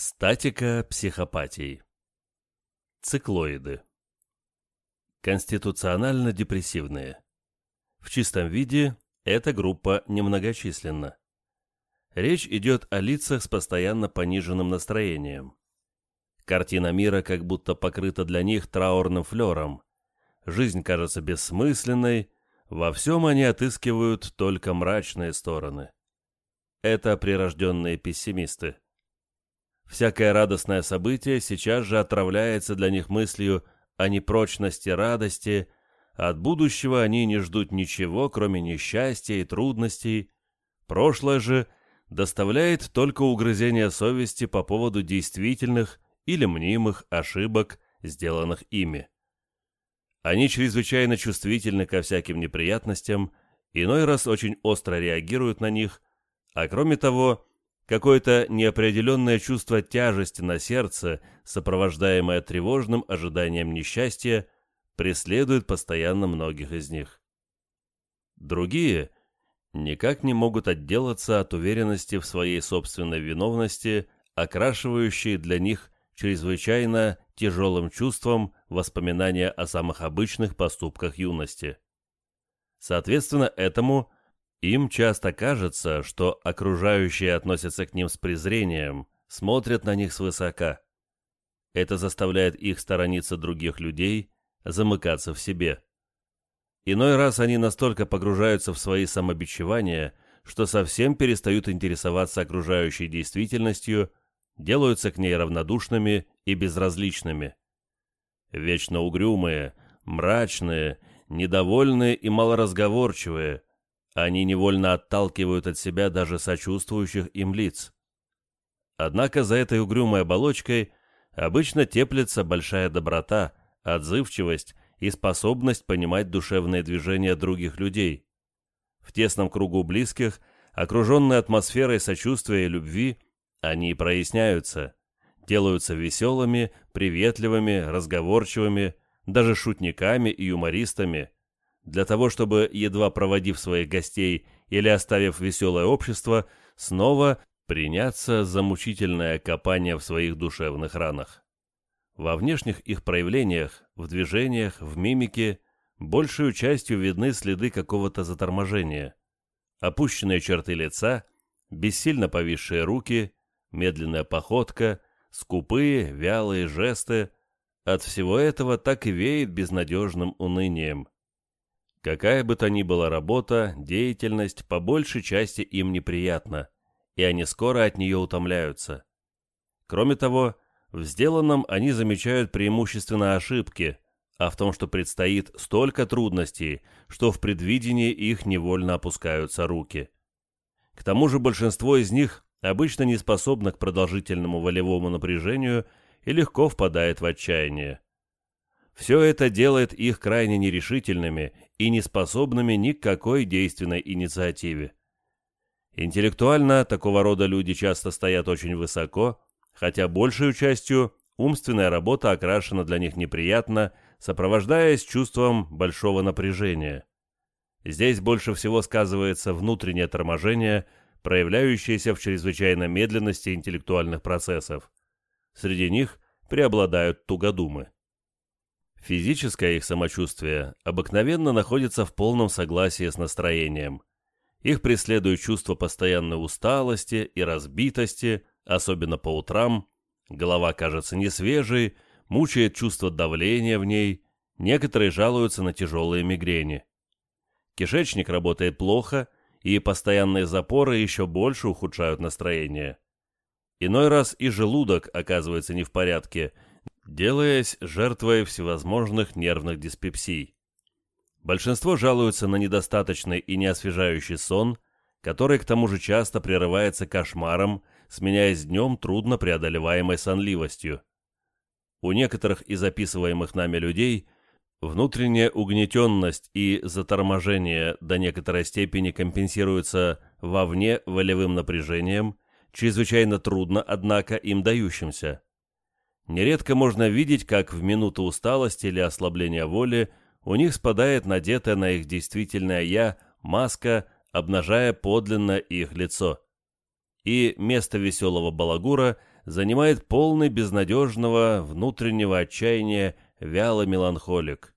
Статика психопатии. Циклоиды. Конституционально-депрессивные. В чистом виде эта группа немногочисленна. Речь идет о лицах с постоянно пониженным настроением. Картина мира как будто покрыта для них траурным флером. Жизнь кажется бессмысленной, во всем они отыскивают только мрачные стороны. Это прирожденные пессимисты. Всякое радостное событие сейчас же отравляется для них мыслью о непрочности радости, от будущего они не ждут ничего, кроме несчастья и трудностей. Прошлое же доставляет только угрызение совести по поводу действительных или мнимых ошибок, сделанных ими. Они чрезвычайно чувствительны ко всяким неприятностям, иной раз очень остро реагируют на них, а кроме того, Какое-то неопределенное чувство тяжести на сердце, сопровождаемое тревожным ожиданием несчастья, преследует постоянно многих из них. Другие никак не могут отделаться от уверенности в своей собственной виновности, окрашивающей для них чрезвычайно тяжелым чувством воспоминания о самых обычных поступках юности. Соответственно этому им часто кажется, что окружающие относятся к ним с презрением, смотрят на них свысока. Это заставляет их сторониться других людей, замыкаться в себе. Иной раз они настолько погружаются в свои самобичевания, что совсем перестают интересоваться окружающей действительностью, делаются к ней равнодушными и безразличными. Вечно угрюмые, мрачные, недовольные и малоразговорчивые – они невольно отталкивают от себя даже сочувствующих им лиц. Однако за этой угрюмой оболочкой обычно теплится большая доброта, отзывчивость и способность понимать душевные движения других людей. В тесном кругу близких, окруженные атмосферой сочувствия и любви, они проясняются, делаются веселыми, приветливыми, разговорчивыми, даже шутниками и юмористами – для того, чтобы, едва проводив своих гостей или оставив веселое общество, снова приняться за мучительное копание в своих душевных ранах. Во внешних их проявлениях, в движениях, в мимике, большую частью видны следы какого-то заторможения. Опущенные черты лица, бессильно повисшие руки, медленная походка, скупые, вялые жесты. От всего этого так и веет безнадежным унынием. Какая бы то ни была работа, деятельность по большей части им неприятна, и они скоро от нее утомляются. Кроме того, в сделанном они замечают преимущественно ошибки, а в том, что предстоит столько трудностей, что в предвидении их невольно опускаются руки. К тому же большинство из них обычно не способно к продолжительному волевому напряжению и легко впадает в отчаяние. Все это делает их крайне нерешительными и неспособными ни к какой действенной инициативе. Интеллектуально такого рода люди часто стоят очень высоко, хотя большей частью умственная работа окрашена для них неприятно, сопровождаясь чувством большого напряжения. Здесь больше всего сказывается внутреннее торможение, проявляющееся в чрезвычайной медленности интеллектуальных процессов. Среди них преобладают тугодумы. Физическое их самочувствие обыкновенно находится в полном согласии с настроением. Их преследует чувство постоянной усталости и разбитости, особенно по утрам, голова кажется несвежей, мучает чувство давления в ней, некоторые жалуются на тяжелые мигрени. Кишечник работает плохо, и постоянные запоры еще больше ухудшают настроение. Иной раз и желудок оказывается не в порядке – делаясь жертвой всевозможных нервных диспепсий. Большинство жалуются на недостаточный и неосвежающий сон, который к тому же часто прерывается кошмаром, сменяясь днем трудно преодолеваемой сонливостью. У некоторых из описываемых нами людей внутренняя угнетенность и заторможение до некоторой степени компенсируются вовне волевым напряжением, чрезвычайно трудно, однако, им дающимся. Нередко можно видеть, как в минуту усталости или ослабления воли у них спадает надетая на их действительное «я» маска, обнажая подлинно их лицо. И место веселого балагура занимает полный безнадежного внутреннего отчаяния вялый меланхолик.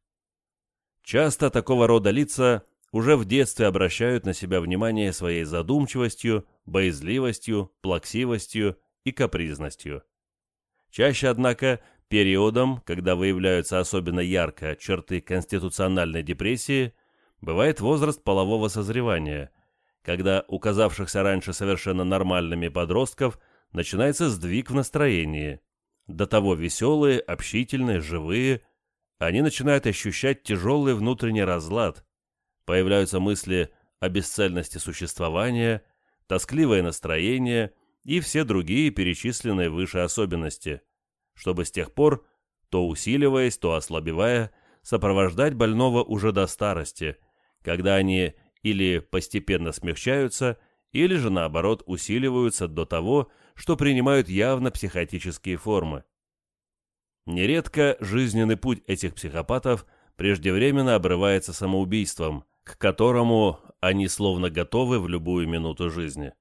Часто такого рода лица уже в детстве обращают на себя внимание своей задумчивостью, боязливостью, плаксивостью и капризностью. Чаще, однако, периодом, когда выявляются особенно ярко черты конституциональной депрессии, бывает возраст полового созревания, когда у казавшихся раньше совершенно нормальными подростков начинается сдвиг в настроении. До того веселые, общительные, живые, они начинают ощущать тяжелый внутренний разлад, появляются мысли о бесцельности существования, тоскливое настроение и все другие перечисленные выше особенности, чтобы с тех пор, то усиливаясь, то ослабевая, сопровождать больного уже до старости, когда они или постепенно смягчаются, или же наоборот усиливаются до того, что принимают явно психотические формы. Нередко жизненный путь этих психопатов преждевременно обрывается самоубийством, к которому они словно готовы в любую минуту жизни.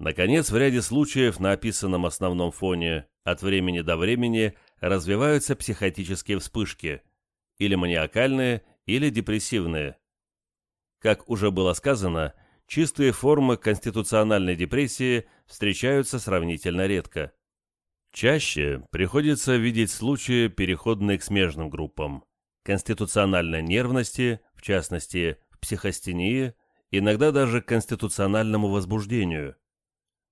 Наконец, в ряде случаев на описанном основном фоне от времени до времени развиваются психотические вспышки, или маниакальные, или депрессивные. Как уже было сказано, чистые формы конституциональной депрессии встречаются сравнительно редко. Чаще приходится видеть случаи, переходные к смежным группам – конституциональной нервности, в частности, в психостении, иногда даже к конституциональному возбуждению.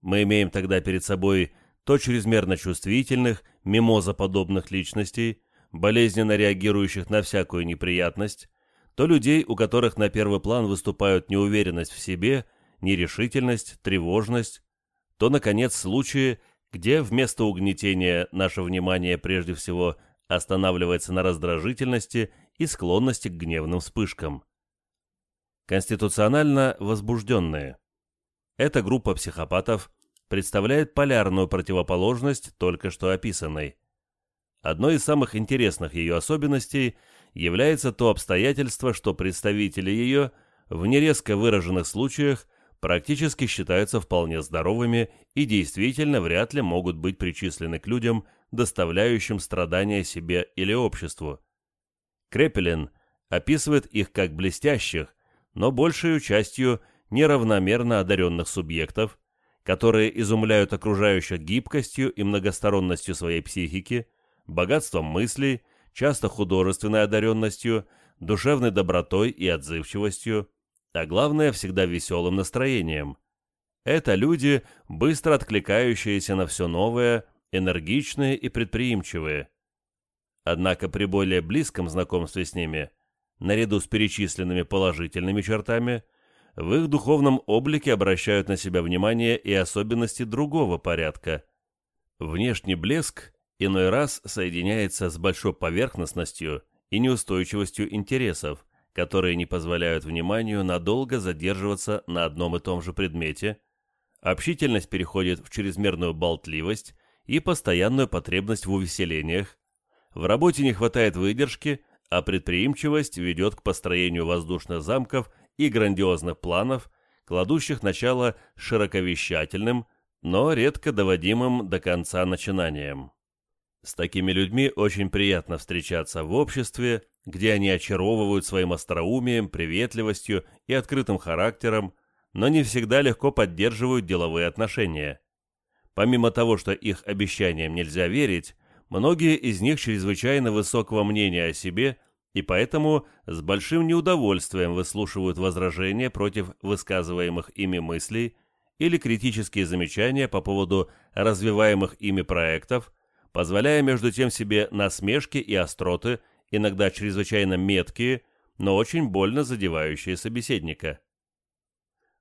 Мы имеем тогда перед собой то чрезмерно чувствительных, мимозоподобных личностей, болезненно реагирующих на всякую неприятность, то людей, у которых на первый план выступают неуверенность в себе, нерешительность, тревожность, то, наконец, случаи, где вместо угнетения наше внимание прежде всего останавливается на раздражительности и склонности к гневным вспышкам. Конституционально возбужденные. Эта группа психопатов представляет полярную противоположность только что описанной. Одной из самых интересных ее особенностей является то обстоятельство, что представители ее в нерезко выраженных случаях практически считаются вполне здоровыми и действительно вряд ли могут быть причислены к людям, доставляющим страдания себе или обществу. Крепелин описывает их как блестящих, но большей частью неравномерно одаренных субъектов, которые изумляют окружающих гибкостью и многосторонностью своей психики, богатством мыслей, часто художественной одаренностью, душевной добротой и отзывчивостью, а главное, всегда веселым настроением. Это люди, быстро откликающиеся на все новое, энергичные и предприимчивые. Однако при более близком знакомстве с ними, наряду с перечисленными положительными чертами, в их духовном облике обращают на себя внимание и особенности другого порядка. Внешний блеск иной раз соединяется с большой поверхностностью и неустойчивостью интересов, которые не позволяют вниманию надолго задерживаться на одном и том же предмете, общительность переходит в чрезмерную болтливость и постоянную потребность в увеселениях, в работе не хватает выдержки, а предприимчивость ведет к построению воздушных замков и грандиозных планов, кладущих начало широковещательным, но редко доводимым до конца начинаниям. С такими людьми очень приятно встречаться в обществе, где они очаровывают своим остроумием, приветливостью и открытым характером, но не всегда легко поддерживают деловые отношения. Помимо того, что их обещаниям нельзя верить, многие из них чрезвычайно высокого мнения о себе и поэтому с большим неудовольствием выслушивают возражения против высказываемых ими мыслей или критические замечания по поводу развиваемых ими проектов, позволяя между тем себе насмешки и остроты, иногда чрезвычайно меткие, но очень больно задевающие собеседника.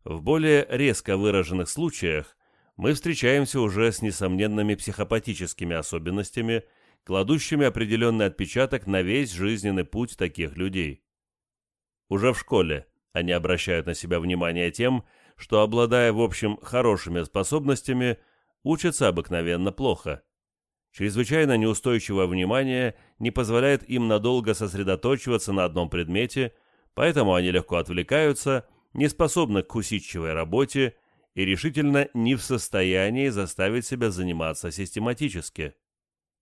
В более резко выраженных случаях мы встречаемся уже с несомненными психопатическими особенностями, кладущими определенный отпечаток на весь жизненный путь таких людей. Уже в школе они обращают на себя внимание тем, что, обладая в общем хорошими способностями, учатся обыкновенно плохо. Чрезвычайно неустойчивое внимание не позволяет им надолго сосредоточиваться на одном предмете, поэтому они легко отвлекаются, не способны к усидчивой работе и решительно не в состоянии заставить себя заниматься систематически.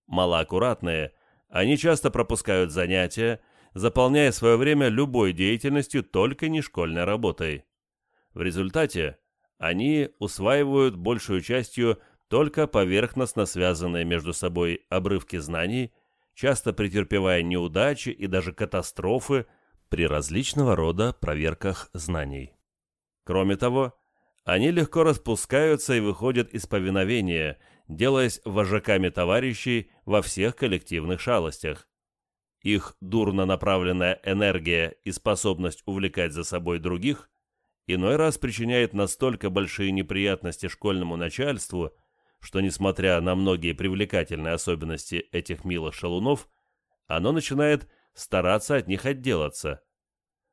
Малоаккуратные, они часто пропускают занятия, заполняя свое время любой деятельностью, только не школьной работой. В результате они усваивают большую частью только поверхностно связанные между собой обрывки знаний, часто претерпевая неудачи и даже катастрофы при различного рода проверках знаний. Кроме того, они легко распускаются и выходят из повиновения, делаясь вожаками товарищей во всех коллективных шалостях. Их дурно направленная энергия и способность увлекать за собой других иной раз причиняет настолько большие неприятности школьному начальству, что, несмотря на многие привлекательные особенности этих милых шалунов, оно начинает стараться от них отделаться.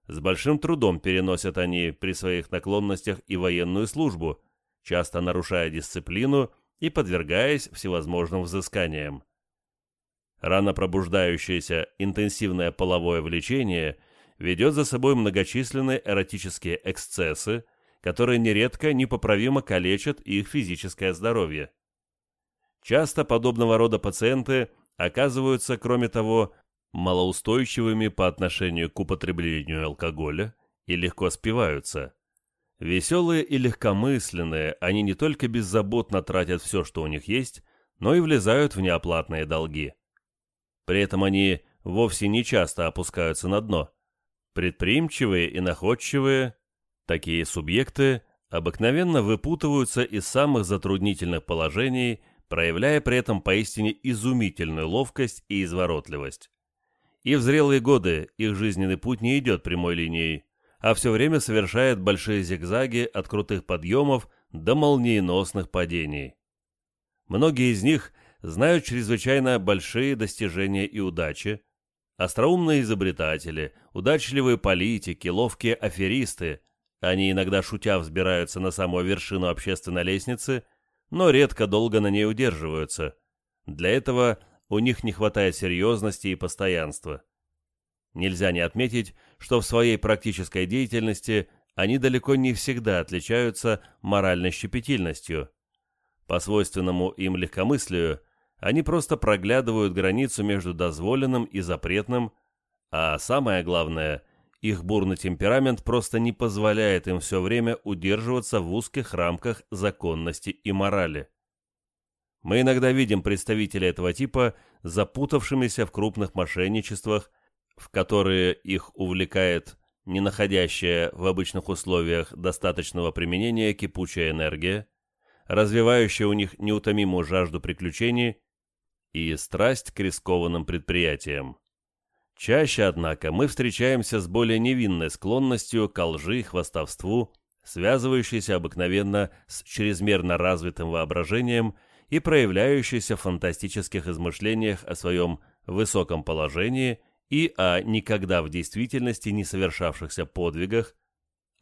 С большим трудом переносят они при своих наклонностях и военную службу, часто нарушая дисциплину и подвергаясь всевозможным взысканиям. Рано пробуждающееся интенсивное половое влечение ведет за собой многочисленные эротические эксцессы, которые нередко непоправимо калечат их физическое здоровье. Часто подобного рода пациенты оказываются, кроме того, малоустойчивыми по отношению к употреблению алкоголя и легко спиваются. Веселые и легкомысленные, они не только беззаботно тратят все, что у них есть, но и влезают в неоплатные долги. При этом они вовсе не часто опускаются на дно. Предприимчивые и находчивые, такие субъекты обыкновенно выпутываются из самых затруднительных положений, проявляя при этом поистине изумительную ловкость и изворотливость. И в зрелые годы их жизненный путь не идет прямой линией, а все время совершает большие зигзаги от крутых подъемов до молниеносных падений. Многие из них знают чрезвычайно большие достижения и удачи, остроумные изобретатели, удачливые политики, ловкие аферисты, они иногда шутя взбираются на самую вершину общественной лестницы, но редко долго на ней удерживаются. Для этого – у них не хватает серьезности и постоянства. Нельзя не отметить, что в своей практической деятельности они далеко не всегда отличаются моральной щепетильностью. По свойственному им легкомыслию они просто проглядывают границу между дозволенным и запретным, а самое главное, их бурный темперамент просто не позволяет им все время удерживаться в узких рамках законности и морали. Мы иногда видим представителей этого типа запутавшимися в крупных мошенничествах, в которые их увлекает не находящая в обычных условиях достаточного применения кипучая энергия, развивающая у них неутомимую жажду приключений и страсть к рискованным предприятиям. Чаще, однако, мы встречаемся с более невинной склонностью к лжи и хвастовству, связывающейся обыкновенно с чрезмерно развитым воображением – и проявляющийся в фантастических измышлениях о своем высоком положении и о никогда в действительности не совершавшихся подвигах,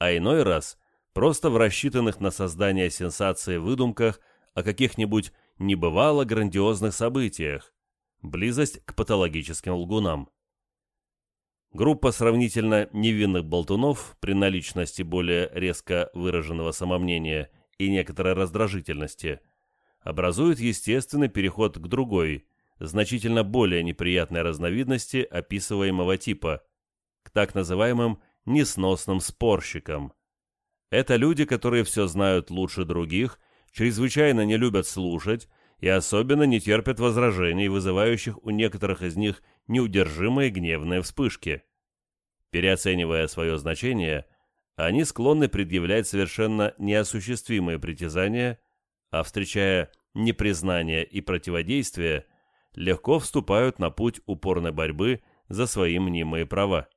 а иной раз просто в рассчитанных на создание сенсации выдумках о каких-нибудь небывало грандиозных событиях, близость к патологическим лгунам. Группа сравнительно невинных болтунов при наличности более резко выраженного самомнения и некоторой раздражительности – образует естественный переход к другой, значительно более неприятной разновидности описываемого типа, к так называемым несносным спорщикам. Это люди, которые все знают лучше других, чрезвычайно не любят слушать и особенно не терпят возражений, вызывающих у некоторых из них неудержимые гневные вспышки. Переоценивая свое значение, они склонны предъявлять совершенно неосуществимые притязания – а встречая непризнание и противодействие, легко вступают на путь упорной борьбы за свои мнимые права.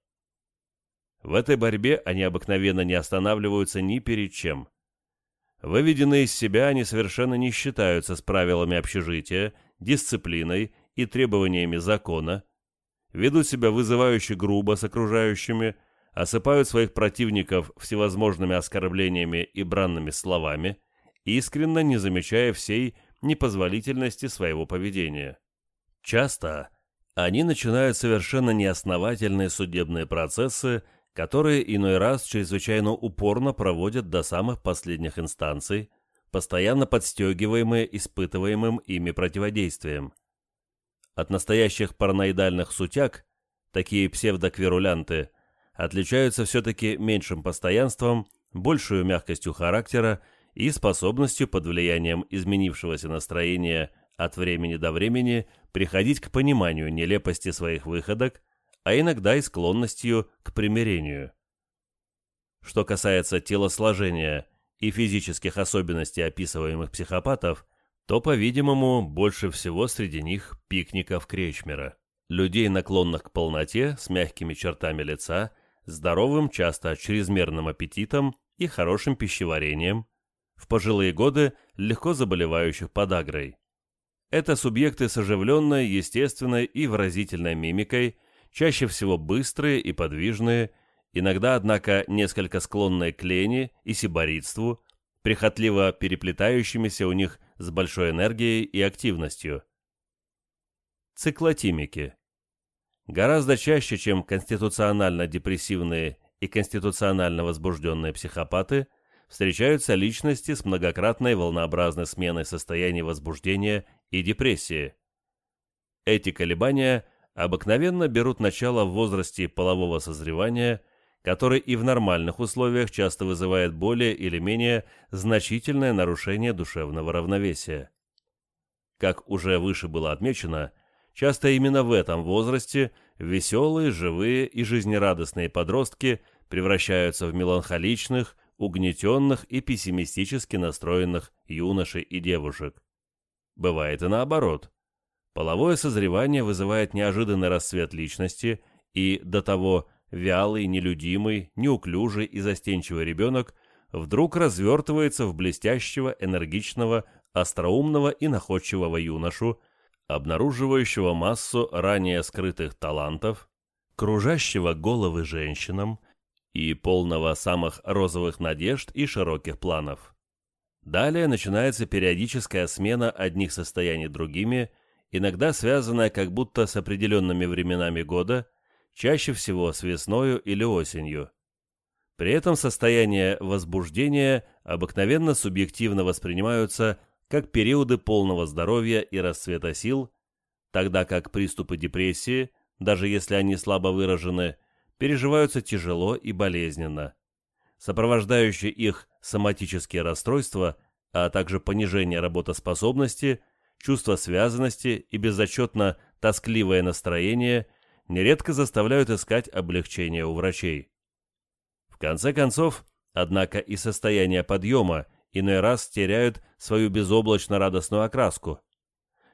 В этой борьбе они обыкновенно не останавливаются ни перед чем. Выведенные из себя они совершенно не считаются с правилами общежития, дисциплиной и требованиями закона, ведут себя вызывающе грубо с окружающими, осыпают своих противников всевозможными оскорблениями и бранными словами – искренне не замечая всей непозволительности своего поведения. Часто они начинают совершенно неосновательные судебные процессы которые иной раз чрезвычайно упорно проводят до самых последних инстанций, постоянно подстегиваемые испытываемым ими противодействием. От настоящих параноидальных сутяг, такие псевдоквирулянты, отличаются все-таки меньшим постоянством, большую мягкостью характера и способностью под влиянием изменившегося настроения от времени до времени приходить к пониманию нелепости своих выходок, а иногда и склонностью к примирению. Что касается телосложения и физических особенностей описываемых психопатов, то, по-видимому, больше всего среди них пикников Кречмера. Людей, наклонных к полноте, с мягкими чертами лица, здоровым, часто чрезмерным аппетитом и хорошим пищеварением, в пожилые годы легко заболевающих подагрой. Это субъекты с оживленной, естественной и выразительной мимикой, чаще всего быстрые и подвижные, иногда, однако, несколько склонные к лени и сиборитству, прихотливо переплетающимися у них с большой энергией и активностью. Циклотимики. Гораздо чаще, чем конституционально-депрессивные и конституционально возбужденные психопаты, встречаются личности с многократной волнообразной сменой состояний возбуждения и депрессии. Эти колебания обыкновенно берут начало в возрасте полового созревания, который и в нормальных условиях часто вызывает более или менее значительное нарушение душевного равновесия. Как уже выше было отмечено, часто именно в этом возрасте веселые, живые и жизнерадостные подростки превращаются в меланхоличных, угнетенных и пессимистически настроенных юношей и девушек. Бывает и наоборот. Половое созревание вызывает неожиданный расцвет личности, и до того вялый, нелюдимый, неуклюжий и застенчивый ребенок вдруг развертывается в блестящего, энергичного, остроумного и находчивого юношу, обнаруживающего массу ранее скрытых талантов, кружащего головы женщинам и полного самых розовых надежд и широких планов. Далее начинается периодическая смена одних состояний другими – иногда связанная как будто с определенными временами года, чаще всего с весною или осенью. При этом состояния возбуждения обыкновенно субъективно воспринимаются как периоды полного здоровья и расцвета сил, тогда как приступы депрессии, даже если они слабо выражены, переживаются тяжело и болезненно. Сопровождающие их соматические расстройства, а также понижение работоспособности – чувство связанности и безотчетно тоскливое настроение нередко заставляют искать облегчение у врачей. В конце концов, однако и состояние подъема иной раз теряют свою безоблачно радостную окраску.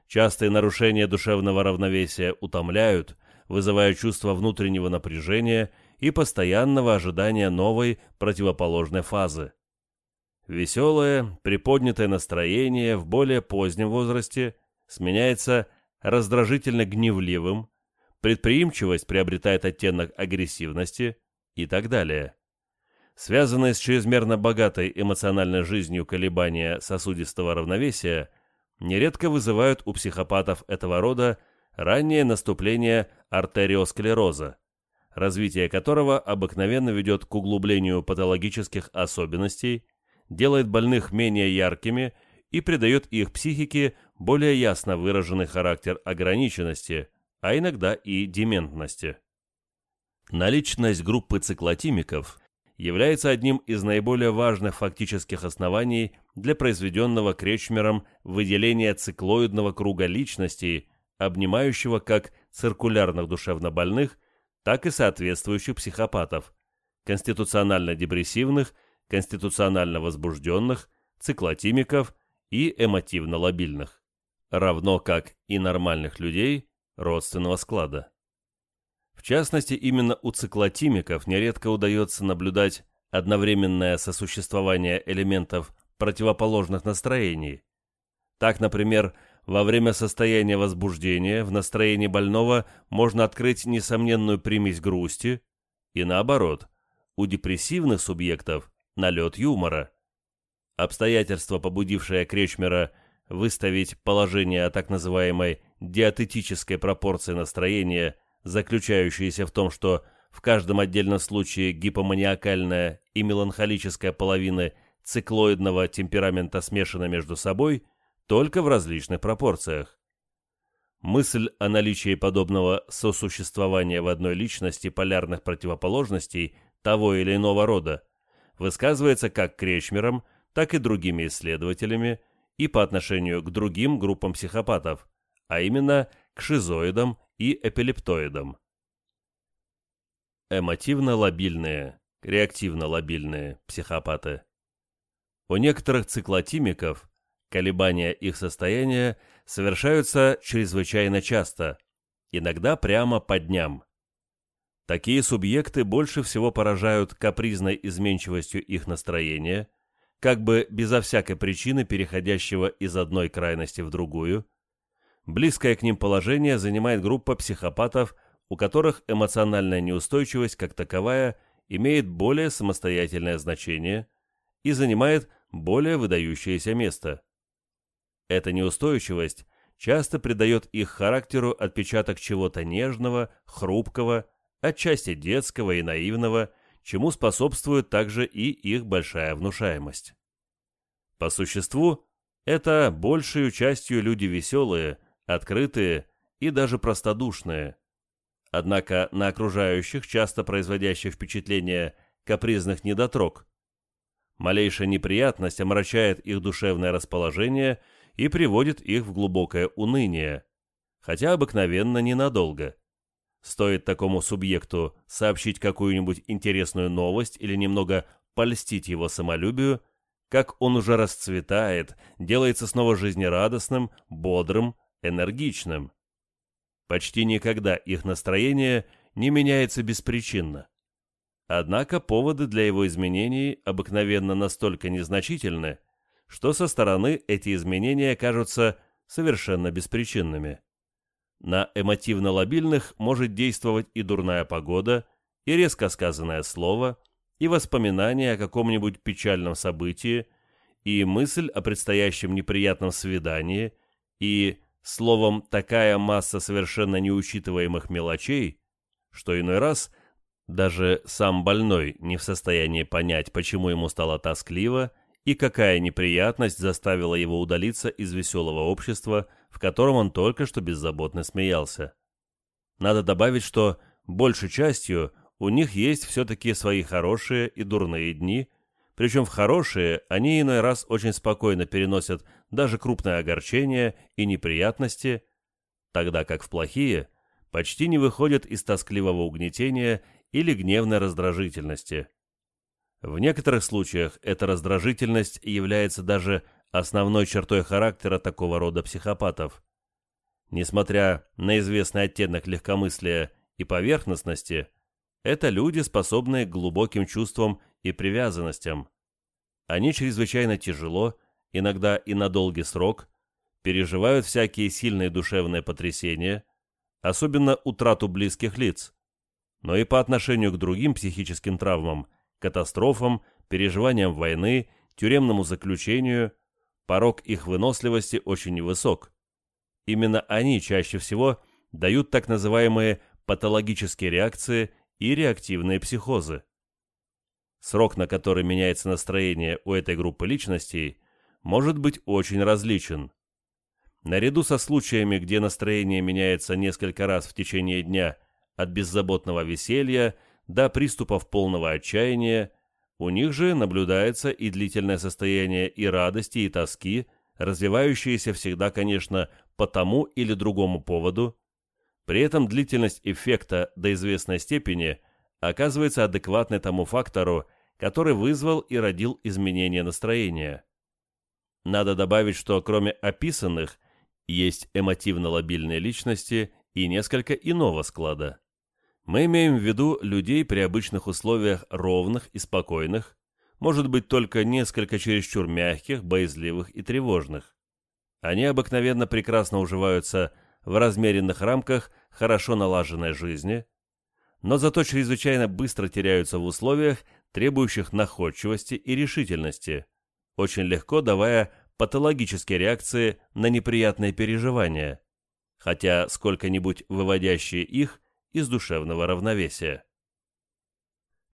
Частые нарушения душевного равновесия утомляют, вызывая чувство внутреннего напряжения и постоянного ожидания новой противоположной фазы. Веселое, приподнятое настроение в более позднем возрасте сменяется раздражительно гневливым, предприимчивость приобретает оттенок агрессивности и так далее. Связанные с чрезмерно богатой эмоциональной жизнью колебания сосудистого равновесия нередко вызывают у психопатов этого рода раннее наступление артериосклероза, развитие которого обыкновенно ведет к углублению патологических особенностей делает больных менее яркими и придает их психике более ясно выраженный характер ограниченности, а иногда и дементности. Наличность группы циклотимиков является одним из наиболее важных фактических оснований для произведенного Кречмером выделения циклоидного круга личностей, обнимающего как циркулярных душевнобольных, так и соответствующих психопатов, конституционально-депрессивных конституционально возбужденных, циклотимиков и эмотивно-лобильных, равно как и нормальных людей родственного склада. В частности, именно у циклотимиков нередко удается наблюдать одновременное сосуществование элементов противоположных настроений. Так, например, во время состояния возбуждения в настроении больного можно открыть несомненную примесь грусти, и наоборот, у депрессивных субъектов налет юмора. Обстоятельства, побудившие Кречмера выставить положение о так называемой диатетической пропорции настроения, заключающееся в том, что в каждом отдельном случае гипоманиакальная и меланхолическая половины циклоидного темперамента смешаны между собой только в различных пропорциях. Мысль о наличии подобного сосуществования в одной личности полярных противоположностей того или иного рода высказывается как Кречмером, так и другими исследователями и по отношению к другим группам психопатов, а именно к шизоидам и эпилептоидам. Эмотивно-лобильные, реактивно-лобильные психопаты. У некоторых циклотимиков колебания их состояния совершаются чрезвычайно часто, иногда прямо по дням. Такие субъекты больше всего поражают капризной изменчивостью их настроения, как бы безо всякой причины переходящего из одной крайности в другую. Близкое к ним положение занимает группа психопатов, у которых эмоциональная неустойчивость как таковая имеет более самостоятельное значение и занимает более выдающееся место. Эта неустойчивость часто придает их характеру отпечаток чего-то нежного, хрупкого, отчасти детского и наивного, чему способствует также и их большая внушаемость. По существу, это большей частью люди веселые, открытые и даже простодушные. Однако на окружающих, часто производящих впечатление капризных недотрог, малейшая неприятность омрачает их душевное расположение – и приводит их в глубокое уныние, хотя обыкновенно ненадолго. Стоит такому субъекту сообщить какую-нибудь интересную новость или немного польстить его самолюбию, как он уже расцветает, делается снова жизнерадостным, бодрым, энергичным. Почти никогда их настроение не меняется беспричинно. Однако поводы для его изменений обыкновенно настолько незначительны, что со стороны эти изменения кажутся совершенно беспричинными. На эмотивно-лобильных может действовать и дурная погода, и резко сказанное слово, и воспоминание о каком-нибудь печальном событии, и мысль о предстоящем неприятном свидании, и, словом, такая масса совершенно неучитываемых мелочей, что иной раз даже сам больной не в состоянии понять, почему ему стало тоскливо, и какая неприятность заставила его удалиться из веселого общества, в котором он только что беззаботно смеялся. Надо добавить, что большей частью у них есть все-таки свои хорошие и дурные дни, причем в хорошие они иной раз очень спокойно переносят даже крупное огорчение и неприятности, тогда как в плохие почти не выходят из тоскливого угнетения или гневной раздражительности – в некоторых случаях эта раздражительность является даже основной чертой характера такого рода психопатов. Несмотря на известный оттенок легкомыслия и поверхностности, это люди, способные к глубоким чувствам и привязанностям. Они чрезвычайно тяжело, иногда и на долгий срок, переживают всякие сильные душевные потрясения, особенно утрату близких лиц, но и по отношению к другим психическим травмам – катастрофам, переживаниям войны, тюремному заключению, порог их выносливости очень невысок. Именно они чаще всего дают так называемые патологические реакции и реактивные психозы. Срок, на который меняется настроение у этой группы личностей, может быть очень различен. Наряду со случаями, где настроение меняется несколько раз в течение дня от беззаботного веселья до приступов полного отчаяния, у них же наблюдается и длительное состояние и радости, и тоски, развивающиеся всегда, конечно, по тому или другому поводу. При этом длительность эффекта до известной степени оказывается адекватной тому фактору, который вызвал и родил изменение настроения. Надо добавить, что кроме описанных, есть эмотивно-лобильные личности и несколько иного склада. Мы имеем в виду людей при обычных условиях ровных и спокойных, может быть только несколько чересчур мягких, боязливых и тревожных. Они обыкновенно прекрасно уживаются в размеренных рамках хорошо налаженной жизни, но зато чрезвычайно быстро теряются в условиях, требующих находчивости и решительности, очень легко давая патологические реакции на неприятные переживания, хотя сколько-нибудь выводящие их из душевного равновесия.